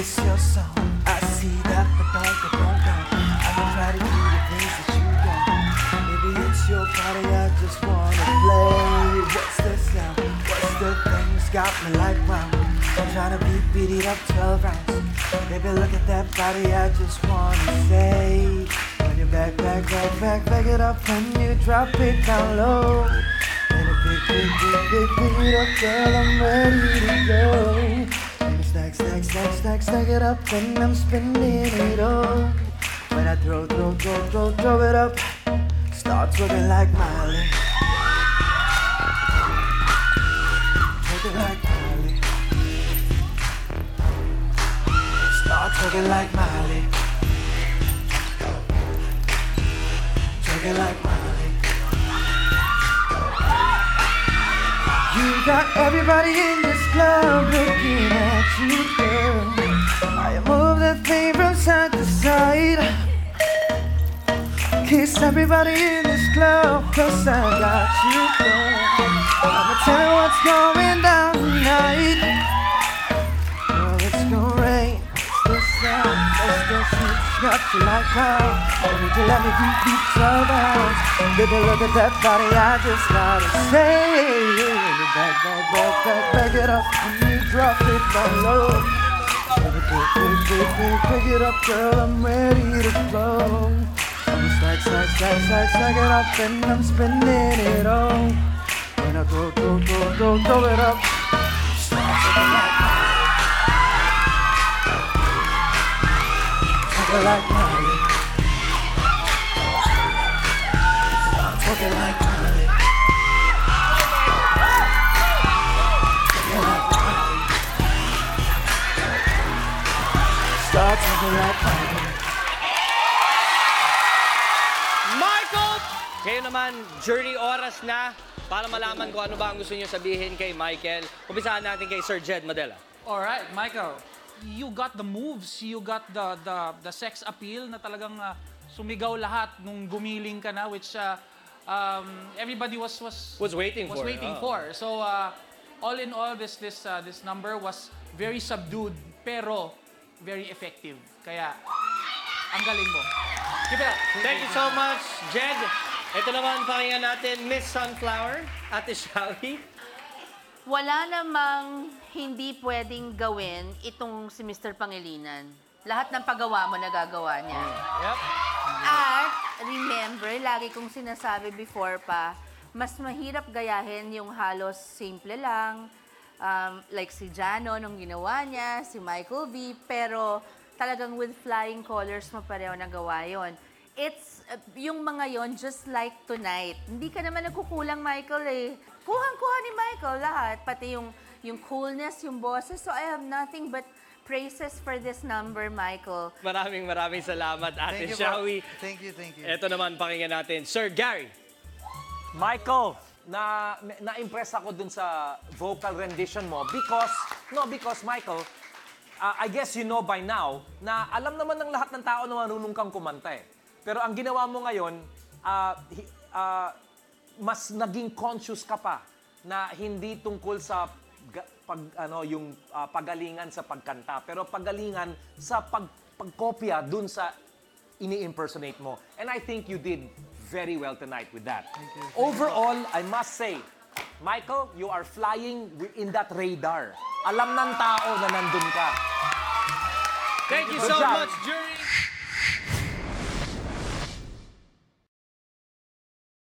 It's your song. I see that the dog that don't come. I can try to do the things that you don't. Maybe it's your body, I just wanna play. What's the sound? What's the things got me like wow? I'm trying to beat, beat it up 12 rounds. Baby, look at that body, I just wanna say. When you back, back, back, back, back it up when you drop it down low. And a big, big, big, big, up till I'm ready to go stack, stack, stack, stack it up, and I'm spinning it all. When I throw, throw, throw, throw, throw it up, start looking like Miley. Looking like Miley. Start talking like Miley. Talking like Miley. You got everybody in this club looking at you, girl. I move that thing from side to side. Kiss everybody in this club, cause I got you, girl. I'ma tell you what's going down you like how. Would you let me beat beat troubles? Baby, look at that body. I just gotta say. Back, back, back, back, back it up. When you drop it low. Baby, pick, pick, pick, pick, pick it up, girl. I'm ready to blow. I'm stack, stack, stack, stack, stack it up, and I'm spinning it all. When I throw, throw, throw, throw, throw it up. Start looking like Talking like. Start talking like. Talking like Miley. Start talking like Miley. Michael! Kayo naman, journey oras na para malaman kung ano ba ang gusto niyo sabihin kay Michael. Umpisahan natin kay Sir Jed Madela. All right, Michael. You got the moves, you got the the the sex appeal na talagang uh, sumigaw lahat nung gumiling ka na which uh, um, everybody was was Was waiting was for, waiting oh. for. So uh, all in all this this uh, this number was very subdued pero very effective. Kaya ang galing mo. Keep it up. Thank you so much, Jed. Ito naman, pakinggan natin, Miss Sunflower, Ate Shawi. Wala namang hindi pwedeng gawin itong si Mr. Pangilinan. Lahat ng paggawa mo, nagagawa niya. Yep. At remember, lagi kong sinasabi before pa, mas mahirap gayahin yung halos simple lang. Um, like si Jano nung ginawa niya, si Michael V. Pero talagang with flying colors mo pareho nagawa yon. It's uh, yung mga yon just like tonight. Hindi ka naman nagkukulang, Michael eh. Kuhang-kuha ni Michael lahat. Pati yung, yung coolness, yung boses. So I have nothing but praises for this number, Michael. Maraming maraming salamat, Ate Thank you, Shawi. po. Thank you, thank you. Ito naman, pakinggan natin, Sir Gary. Michael, na na-impress ako dun sa vocal rendition mo because no because Michael uh, I guess you know by now na alam naman ng lahat ng tao na marunong kang kumanta eh. Pero ang ginawa mo ngayon uh, uh, mas naging conscious ka pa na hindi tungkol sa pag ano yung uh, pagalingan sa pagkanta pero pagalingan sa pag pagkopya dun sa ini-impersonate mo. And I think you did very well tonight with that. Overall, I must say, Michael, you are flying in that radar. Alam ng tao na nandun ka. Thank you Good so job. much, jury.